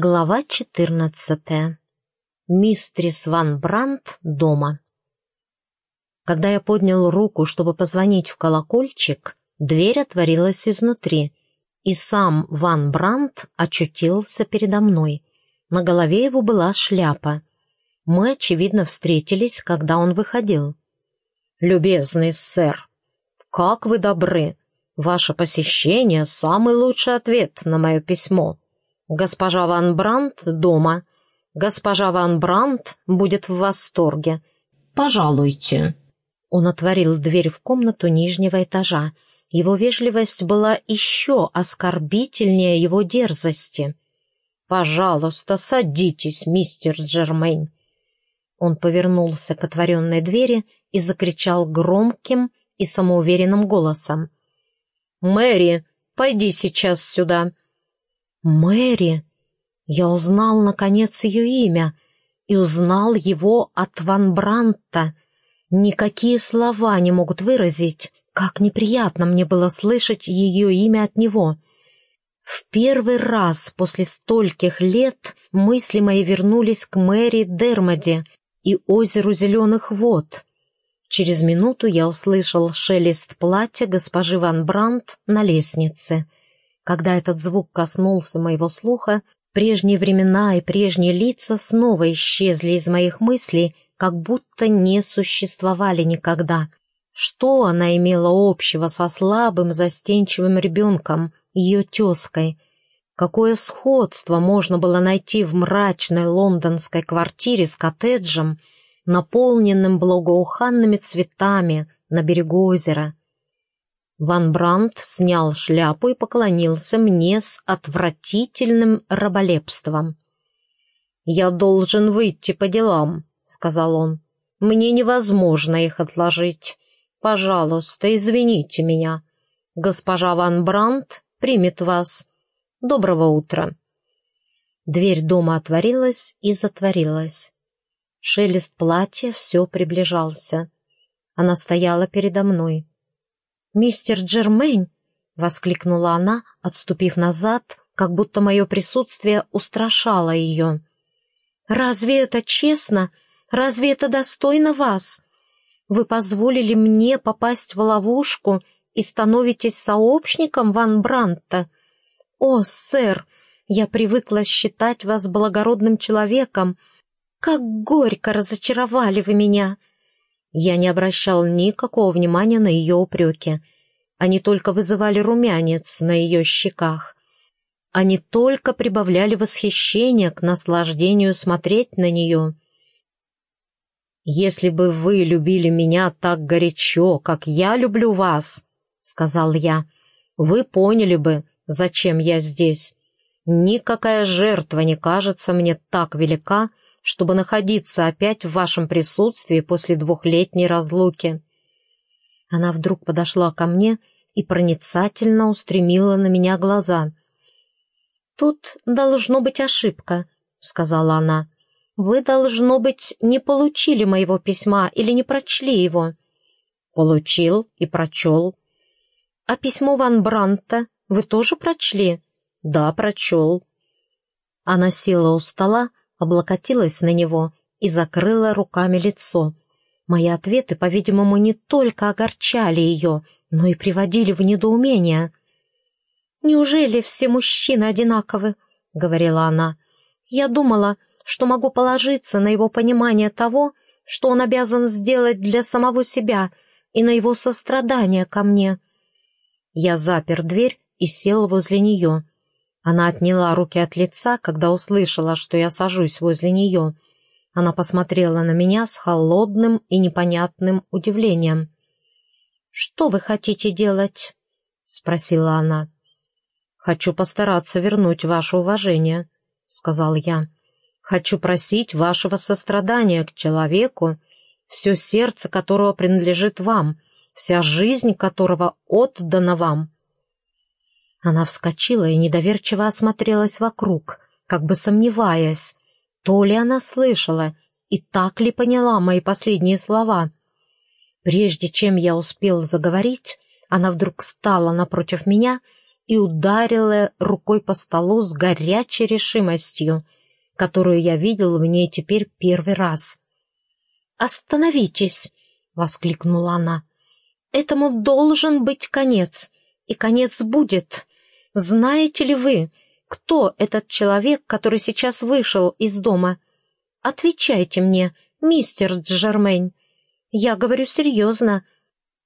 Глава четырнадцатая. Мистрис Ван Брандт дома. Когда я поднял руку, чтобы позвонить в колокольчик, дверь отворилась изнутри, и сам Ван Брандт очутился передо мной. На голове его была шляпа. Мы, очевидно, встретились, когда он выходил. «Любезный сэр, как вы добры! Ваше посещение — самый лучший ответ на мое письмо». «Госпожа Ван Брандт дома. Госпожа Ван Брандт будет в восторге. Пожалуйте». Он отворил дверь в комнату нижнего этажа. Его вежливость была еще оскорбительнее его дерзости. «Пожалуйста, садитесь, мистер Джермейн». Он повернулся к отворенной двери и закричал громким и самоуверенным голосом. «Мэри, пойди сейчас сюда. Мэри! Я узнал, наконец, ее имя и узнал его от Ван Бранта. Никакие слова не могут выразить, как неприятно мне было слышать ее имя от него. В первый раз после стольких лет мысли мои вернулись к Мэри Дермоде и озеру Зеленых вод. Через минуту я услышал шелест платья госпожи Ван Брант на лестнице — когда этот звук коснулся моего слуха, прежние времена и прежние лица снова исчезли из моих мыслей, как будто не существовали никогда. Что она имела общего со слабым, застенчивым ребенком, ее тезкой? Какое сходство можно было найти в мрачной лондонской квартире с коттеджем, наполненным благоуханными цветами на берегу озера? Ван Брандт снял шляпу и поклонился мне с отвратительным раболепством. «Я должен выйти по делам», — сказал он. «Мне невозможно их отложить. Пожалуйста, извините меня. Госпожа Ван Брандт примет вас. Доброго утра». Дверь дома отворилась и затворилась. Шелест платья все приближался. Она стояла передо мной. «Мистер Джермейн!» — воскликнула она, отступив назад, как будто мое присутствие устрашало ее. «Разве это честно? Разве это достойно вас? Вы позволили мне попасть в ловушку и становитесь сообщником Ван Бранта? О, сэр, я привыкла считать вас благородным человеком. Как горько разочаровали вы меня!» Я не обращал никакого внимания на ее упреки. Они только вызывали румянец на ее щеках. Они только прибавляли восхищение к наслаждению смотреть на нее. «Если бы вы любили меня так горячо, как я люблю вас», — сказал я, — «вы поняли бы, зачем я здесь. Никакая жертва не кажется мне так велика, — чтобы находиться опять в вашем присутствии после двухлетней разлуки». Она вдруг подошла ко мне и проницательно устремила на меня глаза. «Тут должно быть ошибка», — сказала она. «Вы, должно быть, не получили моего письма или не прочли его». «Получил и прочел». «А письмо Ван Бранта вы тоже прочли?» «Да, прочел». Она села у стола, облокотилась на него и закрыла руками лицо. Мои ответы, по-видимому, не только огорчали ее, но и приводили в недоумение. «Неужели все мужчины одинаковы?» — говорила она. «Я думала, что могу положиться на его понимание того, что он обязан сделать для самого себя, и на его сострадание ко мне». Я запер дверь и сел возле нее. Она отняла руки от лица, когда услышала, что я сажусь возле нее. Она посмотрела на меня с холодным и непонятным удивлением. «Что вы хотите делать?» — спросила она. «Хочу постараться вернуть ваше уважение», — сказал я. «Хочу просить вашего сострадания к человеку, все сердце которого принадлежит вам, вся жизнь которого отдана вам. Она вскочила и недоверчиво осмотрелась вокруг, как бы сомневаясь, то ли она слышала и так ли поняла мои последние слова. Прежде чем я успел заговорить, она вдруг встала напротив меня и ударила рукой по столу с горячей решимостью, которую я видел в ней теперь первый раз. «Остановитесь!» — воскликнула она. «Этому должен быть конец, и конец будет. Знаете ли вы, кто этот человек, который сейчас вышел из дома? Отвечайте мне, мистер Джермейн. Я говорю серьезно.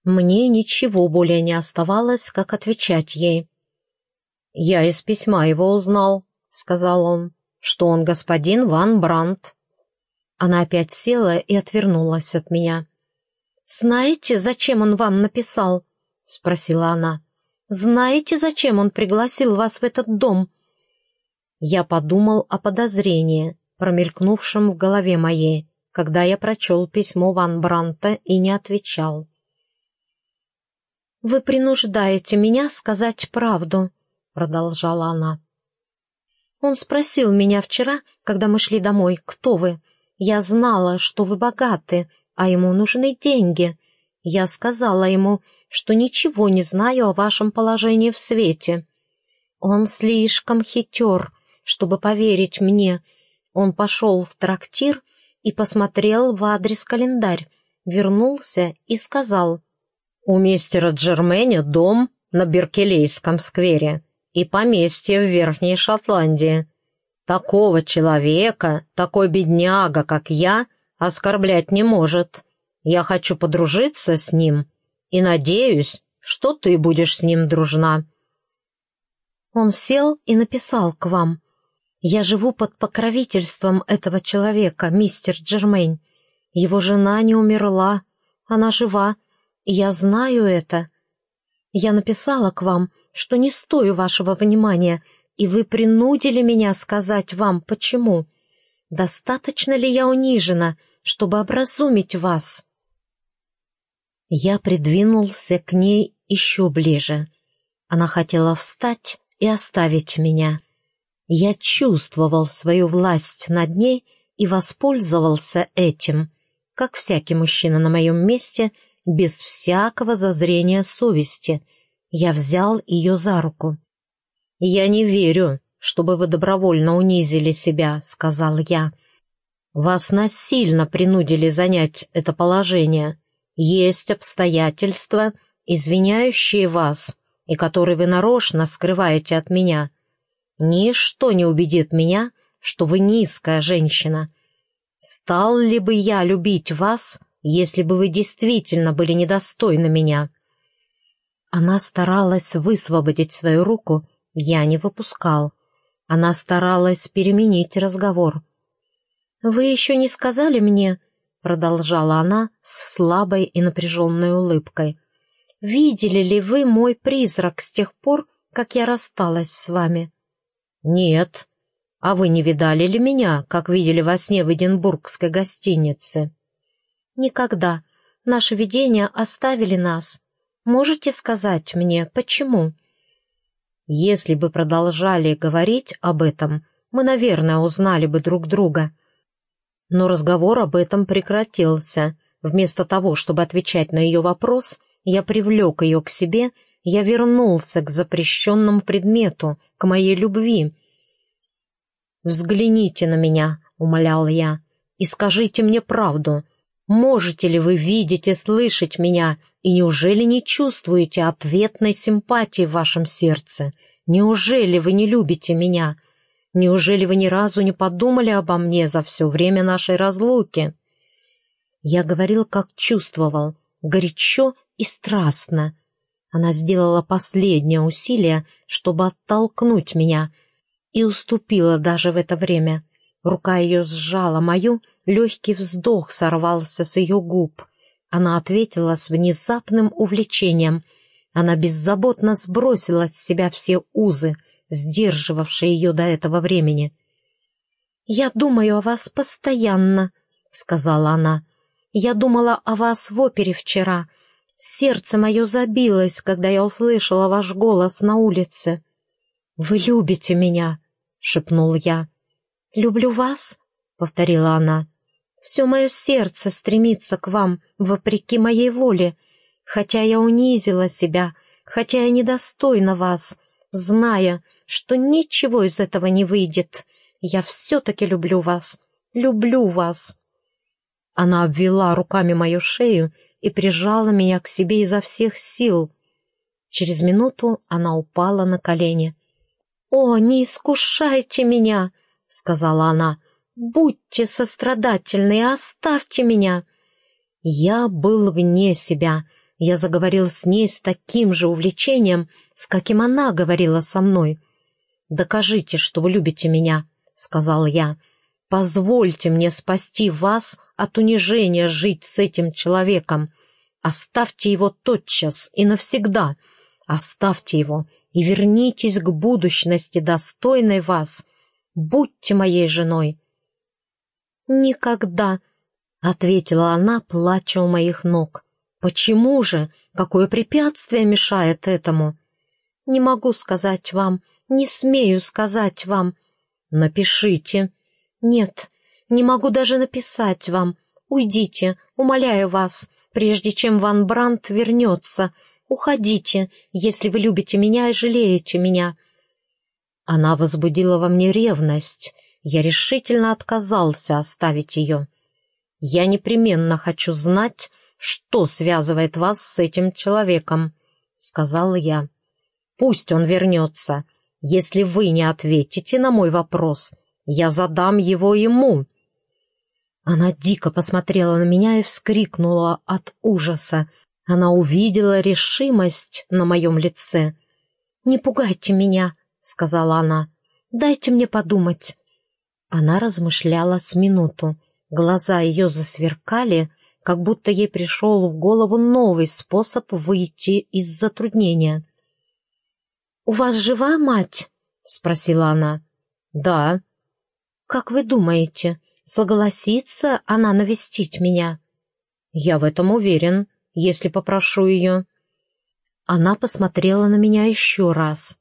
Мне ничего более не оставалось, как отвечать ей. «Я из письма его узнал», — сказал он, — «что он господин Ван Брандт». Она опять села и отвернулась от меня. «Знаете, зачем он вам написал?» — спросила она. «Знаете, зачем он пригласил вас в этот дом?» Я подумал о подозрении, промелькнувшем в голове моей, когда я прочел письмо Ван Бранта и не отвечал. «Вы принуждаете меня сказать правду», — продолжала она. «Он спросил меня вчера, когда мы шли домой, кто вы. Я знала, что вы богаты, а ему нужны деньги. Я сказала ему, что ничего не знаю о вашем положении в свете. Он слишком хитер, чтобы поверить мне. Он пошел в трактир и посмотрел в адрес календарь, вернулся и сказал — у мистера Джерменя дом на Беркелейском сквере и поместье в Верхней Шотландии. Такого человека, такой бедняга, как я, оскорблять не может. Я хочу подружиться с ним и надеюсь, что ты будешь с ним дружна». Он сел и написал к вам. «Я живу под покровительством этого человека, мистер Джермейн. Его жена не умерла, она жива, я знаю это. Я написала к вам, что не стою вашего внимания, и вы принудили меня сказать вам, почему. Достаточно ли я унижена, чтобы образумить вас?» Я придвинулся к ней еще ближе. Она хотела встать и оставить меня. Я чувствовал свою власть над ней и воспользовался этим, как всякий мужчина на моем месте — без всякого зазрения совести. Я взял ее за руку. «Я не верю, чтобы вы добровольно унизили себя», — сказал я. «Вас насильно принудили занять это положение. Есть обстоятельства, извиняющие вас, и которые вы нарочно скрываете от меня. Ничто не убедит меня, что вы низкая женщина. Стал ли бы я любить вас, — если бы вы действительно были недостойны меня». Она старалась высвободить свою руку, я не выпускал. Она старалась переменить разговор. «Вы еще не сказали мне...» — продолжала она с слабой и напряженной улыбкой. «Видели ли вы мой призрак с тех пор, как я рассталась с вами?» «Нет. А вы не видали ли меня, как видели во сне в Эдинбургской гостинице?» Никогда. Наши видения оставили нас. Можете сказать мне, почему? Если бы продолжали говорить об этом, мы, наверное, узнали бы друг друга. Но разговор об этом прекратился. Вместо того, чтобы отвечать на ее вопрос, я привлек ее к себе, я вернулся к запрещенному предмету, к моей любви. «Взгляните на меня», — умолял я, — «и скажите мне правду. Можете ли вы видеть и слышать меня, и неужели не чувствуете ответной симпатии в вашем сердце? Неужели вы не любите меня? Неужели вы ни разу не подумали обо мне за все время нашей разлуки?» Я говорил, как чувствовал, горячо и страстно. Она сделала последнее усилие, чтобы оттолкнуть меня, и уступила даже в это время. Рука ее сжала мою, легкий вздох сорвался с ее губ. Она ответила с внезапным увлечением. Она беззаботно сбросила с себя все узы, сдерживавшие ее до этого времени. «Я думаю о вас постоянно», — сказала она. «Я думала о вас в опере вчера. Сердце мое забилось, когда я услышала ваш голос на улице». «Вы любите меня», — шепнул я. «Люблю вас», — повторила она. «Все мое сердце стремится к вам, вопреки моей воле. Хотя я унизила себя, хотя я недостойна вас, зная, что ничего из этого не выйдет. Я все-таки люблю вас, люблю вас». Она обвела руками мою шею и прижала меня к себе изо всех сил. Через минуту она упала на колени. «О, не искушайте меня!» — сказала она. «Будьте сострадательны и оставьте меня!» Я был вне себя. Я заговорил с ней с таким же увлечением, с каким она говорила со мной. «Докажите, что вы любите меня», — сказал я. «Позвольте мне спасти вас от унижения жить с этим человеком. Оставьте его тотчас и навсегда. Оставьте его и вернитесь к будущности, достойной вас. Будьте моей женой». «Никогда», — ответила она, плача у моих ног. «Почему же? Какое препятствие мешает этому?» «Не могу сказать вам, не смею сказать вам». «Напишите». «Нет, не могу даже написать вам. Уйдите, умоляю вас, прежде чем Ван Брандт вернется. Уходите, если вы любите меня и жалеете меня». Она возбудила во мне ревность. Я решительно отказался оставить ее. «Я непременно хочу знать, что связывает вас с этим человеком», — сказал я. «Пусть он вернется. Если вы не ответите на мой вопрос, я задам его ему». Она дико посмотрела на меня и вскрикнула от ужаса. Она увидела решимость на моем лице. «Не пугайте меня», — сказала она. «Дайте мне подумать». Она размышляла с минуту. Глаза ее засверкали, как будто ей пришел в голову новый способ выйти из затруднения. «У вас жива мать?» — спросила она. «Да». «Как вы думаете, согласится она навестить меня?» «Я в этом уверен если попрошу ее». Она посмотрела на меня еще раз.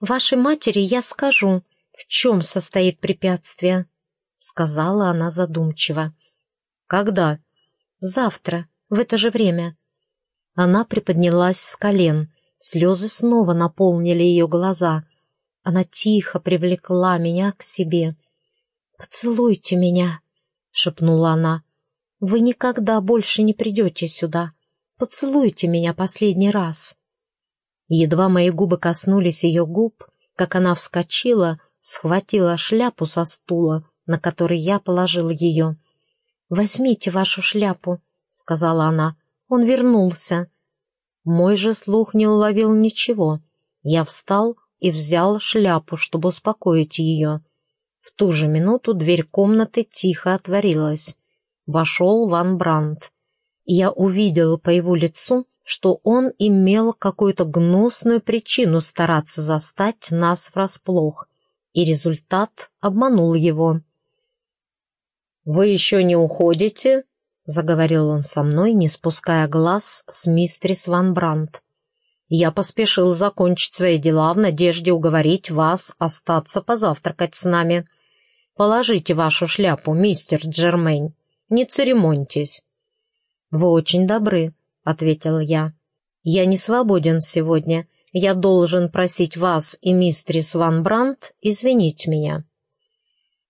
«Вашей матери я скажу, в чем состоит препятствие», — сказала она задумчиво. «Когда?» «Завтра, в это же время». Она приподнялась с колен, слезы снова наполнили ее глаза. Она тихо привлекла меня к себе. «Поцелуйте меня», — шепнула она. Вы никогда больше не придете сюда. Поцелуйте меня последний раз». Едва мои губы коснулись ее губ, как она вскочила, схватила шляпу со стула, на который я положил ее. «Возьмите вашу шляпу», — сказала она. Он вернулся. Мой же слух не уловил ничего. Я встал и взял шляпу, чтобы успокоить ее. В ту же минуту дверь комнаты тихо отворилась вошел Ван Брандт. Я увидел по его лицу, что он имел какую-то гнусную причину стараться застать нас врасплох, и результат обманул его. «Вы еще не уходите?» — заговорил он со мной, не спуская глаз с мистрис Ван Брандт. «Я поспешил закончить свои дела в надежде уговорить вас остаться позавтракать с нами. Положите вашу шляпу, мистер Джермейн. Не церемоньтесь». «Вы очень добры», — ответил я. «Я не свободен сегодня. Я должен просить вас и мистрис Ван Брандт извинить меня».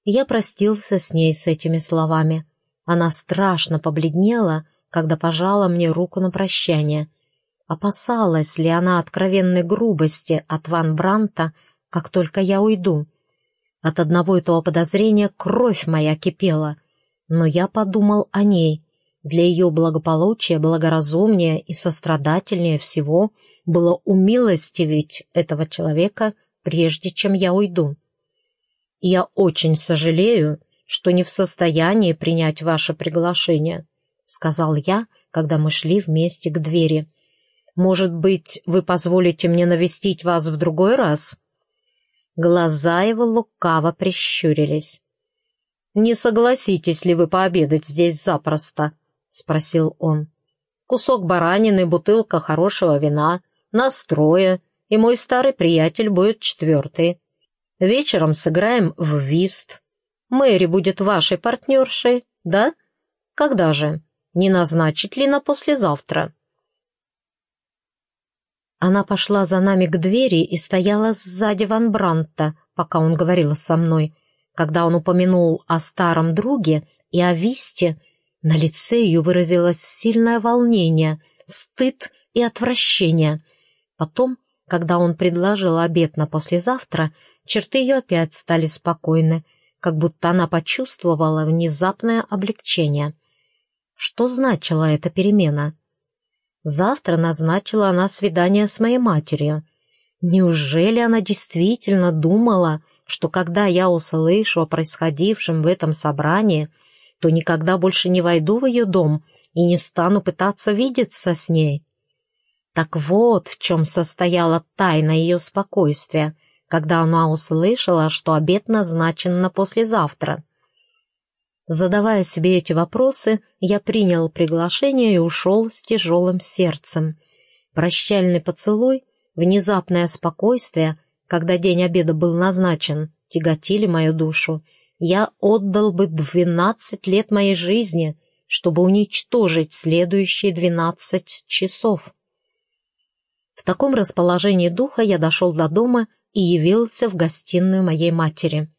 Я простился с ней с этими словами. Она страшно побледнела, когда пожала мне руку на прощание. Опасалась ли она откровенной грубости от Ван Бранта, как только я уйду? От одного этого подозрения кровь моя кипела — но я подумал о ней. Для ее благополучия благоразумнее и сострадательнее всего было умилостивить этого человека, прежде чем я уйду. «Я очень сожалею, что не в состоянии принять ваше приглашение», — сказал я, когда мы шли вместе к двери. «Может быть, вы позволите мне навестить вас в другой раз?» Глаза его лукаво прищурились. «Не согласитесь ли вы пообедать здесь запросто?» — спросил он. «Кусок баранины, бутылка хорошего вина, настроя, и мой старый приятель будет четвертый. Вечером сыграем в вист. Мэри будет вашей партнершей, да? Когда же? Не назначить ли на послезавтра?» Она пошла за нами к двери и стояла сзади Ван Бранта, пока он говорил со мной. Когда он упомянул о старом друге и о Висте, на лице ее выразилось сильное волнение, стыд и отвращение. Потом, когда он предложил обед на послезавтра, черты ее опять стали спокойны, как будто она почувствовала внезапное облегчение. Что значила эта перемена? Завтра назначила она свидание с моей матерью. Неужели она действительно думала, что когда я услышу о происходившем в этом собрании, то никогда больше не войду в ее дом и не стану пытаться видеться с ней? Так вот в чем состояла тайна ее спокойствия, когда она услышала, что обед назначен на послезавтра. Задавая себе эти вопросы, я принял приглашение и ушел с тяжелым сердцем. Прощальный поцелуй, внезапное спокойствие, когда день обеда был назначен, тяготили мою душу. Я отдал бы двенадцать лет моей жизни, чтобы уничтожить следующие двенадцать часов. В таком расположении духа я дошел до дома и явился в гостиную моей матери.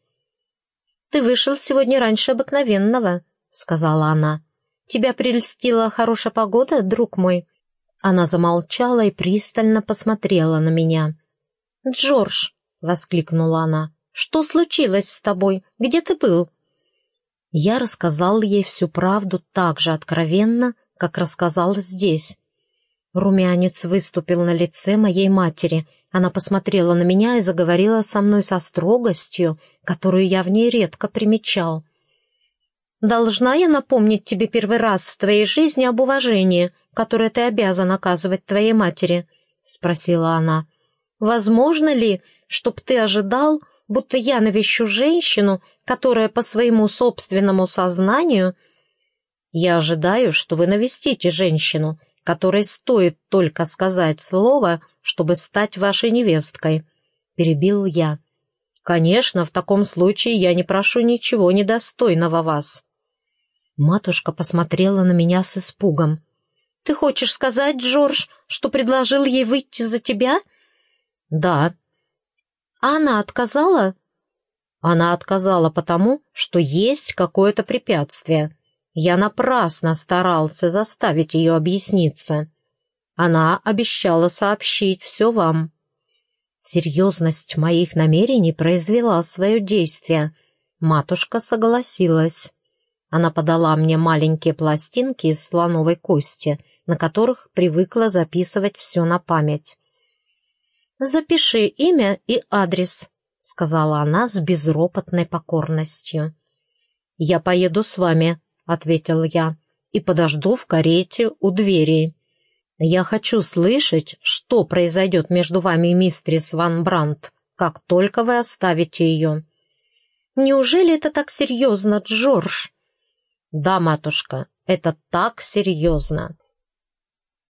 «Ты вышел сегодня раньше обыкновенного», — сказала она. «Тебя прельстила хорошая погода, друг мой?» Она замолчала и пристально посмотрела на меня. «Джордж!» — воскликнула она. «Что случилось с тобой? Где ты был?» Я рассказал ей всю правду так же откровенно, как рассказал здесь. Румянец выступил на лице моей матери. Она посмотрела на меня и заговорила со мной со строгостью, которую я в ней редко примечал. «Должна я напомнить тебе первый раз в твоей жизни об уважении, которое ты обязан оказывать твоей матери?» — спросила она. «Возможно ли, чтоб ты ожидал, будто я навещу женщину, которая по своему собственному сознанию...» «Я ожидаю, что вы навестите женщину, которой стоит только сказать слово, чтобы стать вашей невесткой», — перебил я. «Конечно, в таком случае я не прошу ничего недостойного вас». Матушка посмотрела на меня с испугом. «Ты хочешь сказать, Джордж, что предложил ей выйти за тебя?» «Да». «А она отказала?» «Она отказала потому, что есть какое-то препятствие. Я напрасно старался заставить ее объясниться. Она обещала сообщить все вам. Серьезность моих намерений произвела свое действие. Матушка согласилась. Она подала мне маленькие пластинки из слоновой кости, на которых привыкла записывать все на память. «Запиши имя и адрес», — сказала она с безропотной покорностью. «Я поеду с вами», ответил я, и подожду в карете у двери. Я хочу слышать, что произойдет между вами и мистерис Ван Брандт, как только вы оставите ее. Неужели это так серьезно, Джордж? Да, матушка, это так серьезно.